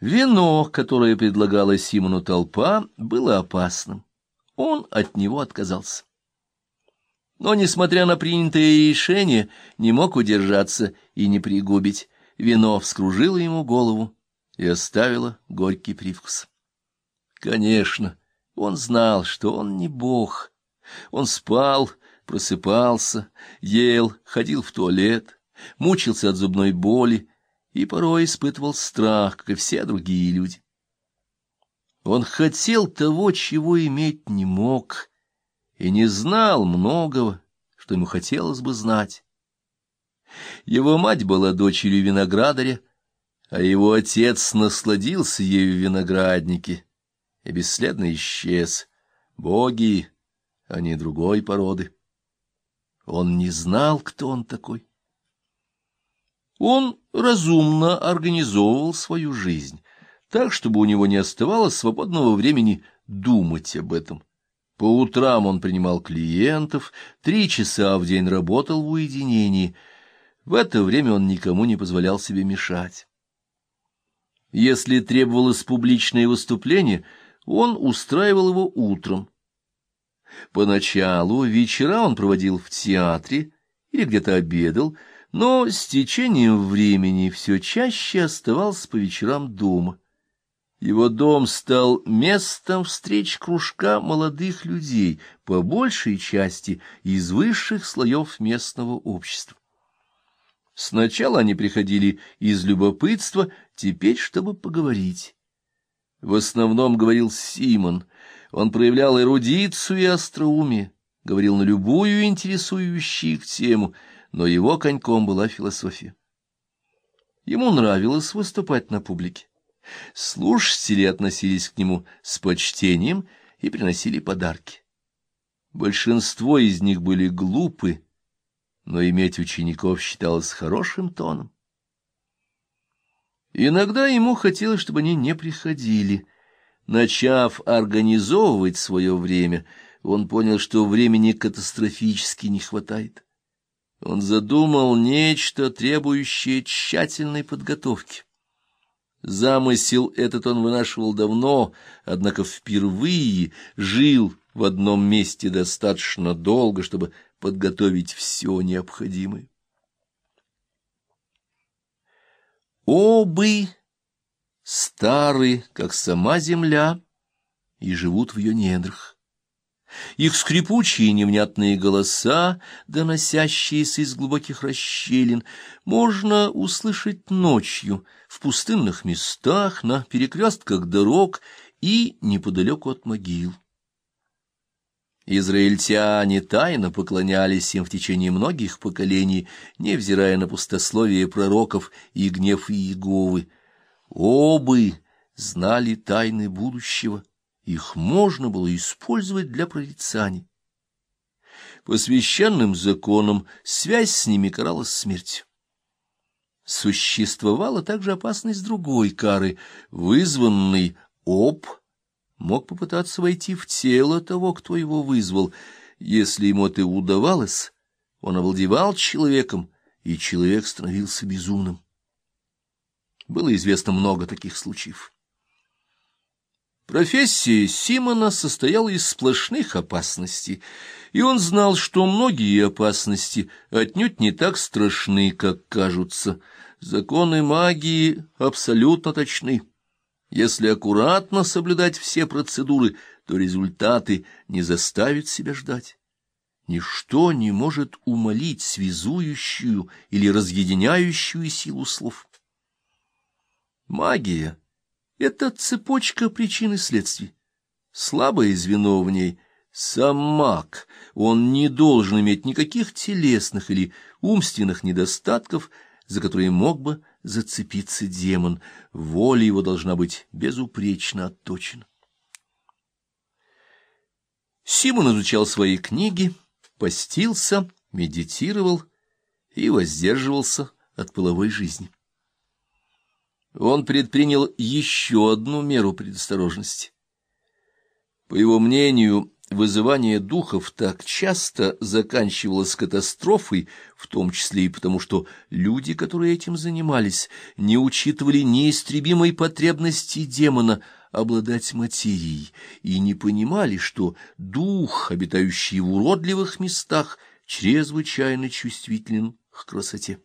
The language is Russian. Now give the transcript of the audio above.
Вино, которое предлагала Симону толпа, было опасным. Он от него отказался. Но, несмотря на принятое решение, не мог удержаться и не пригубить. Вино вскружило ему голову и оставило горький привкус. Конечно, он знал, что он не бог. Он спал, просыпался, ел, ходил в туалет, мучился от зубной боли и порой испытывал страх, как и все другие люди. Он хотел того, чего иметь не мог, и не знал многого, что ему хотелось бы знать. Его мать была дочерью виноградаря, а его отец насладился ею в винограднике и бесследно исчез. Боги, а не другой породы. Он не знал, кто он такой. Он разумно организовывал свою жизнь, так, чтобы у него не оставалось свободного времени думать об этом. По утрам он принимал клиентов, три часа в день работал в уединении. В это время он никому не позволял себе мешать. Если требовалось публичное выступление, он устраивал его утром. Поначалу вечера он проводил в театре или где-то обедал, но с течением времени все чаще оставался по вечерам дома. Его дом стал местом встреч кружка молодых людей, по большей части из высших слоев местного общества. Сначала они приходили из любопытства, теперь чтобы поговорить. В основном говорил Симон. Он проявлял эрудицию и остроумие, говорил на любую интересующую их тему, но его коньком была философия. Ему нравилось выступать на публике. Слушатели относились к нему с почтением и приносили подарки. Большинство из них были глупы, но иметь учеников считалось хорошим тоном. Иногда ему хотелось, чтобы они не приходили. Начав организовывать свое время, он понял, что времени катастрофически не хватает. Он задумал нечто, требующее тщательной подготовки. Замысел этот он вынашивал давно, однако впервые жил в одном месте достаточно долго, чтобы подготовить все необходимое. Обы стары, как сама земля, и живут в ее недрах. Их скрипучие невнятные голоса, доносящиеся из глубоких расщелин, можно услышать ночью в пустынных местах, на перекрестках дорог и неподалеку от могил. Израильтяне тайно поклонялись им в течение многих поколений, невзирая на пустословие пророков и гнев Иеговы. Обы знали тайны будущего их можно было использовать для прорицаний. По священным законам связь с ними каралась смертью. Существовала также опасность другой кары, вызванный об мог попытаться войти в тело того, кто его вызвал. Если ему это удавалось, он овладевал человеком, и человек становился безумным. Было известно много таких случаев. Профессия Симона состояла из сплошных опасностей, и он знал, что многие опасности отнюдь не так страшны, как кажутся. Законы магии абсолютно точны. Если аккуратно соблюдать все процедуры, то результаты не заставят себя ждать. Ничто не может умолить связующую или разъединяющую силу слов. Магия — это цепочка причин и следствий. Слабое звено в ней — сам маг. Он не должен иметь никаких телесных или умственных недостатков, за которые мог бы зацепиться демон. Воля его должна быть безупречно отточена. Симон изучал свои книги, постился, медитировал и воздерживался от половой жизни он предпринял еще одну меру предосторожности. По его мнению, вызывание духов так часто заканчивалось катастрофой, в том числе и потому, что люди, которые этим занимались, не учитывали неистребимой потребности демона обладать материей и не понимали, что дух, обитающий в уродливых местах, чрезвычайно чувствителен к красоте.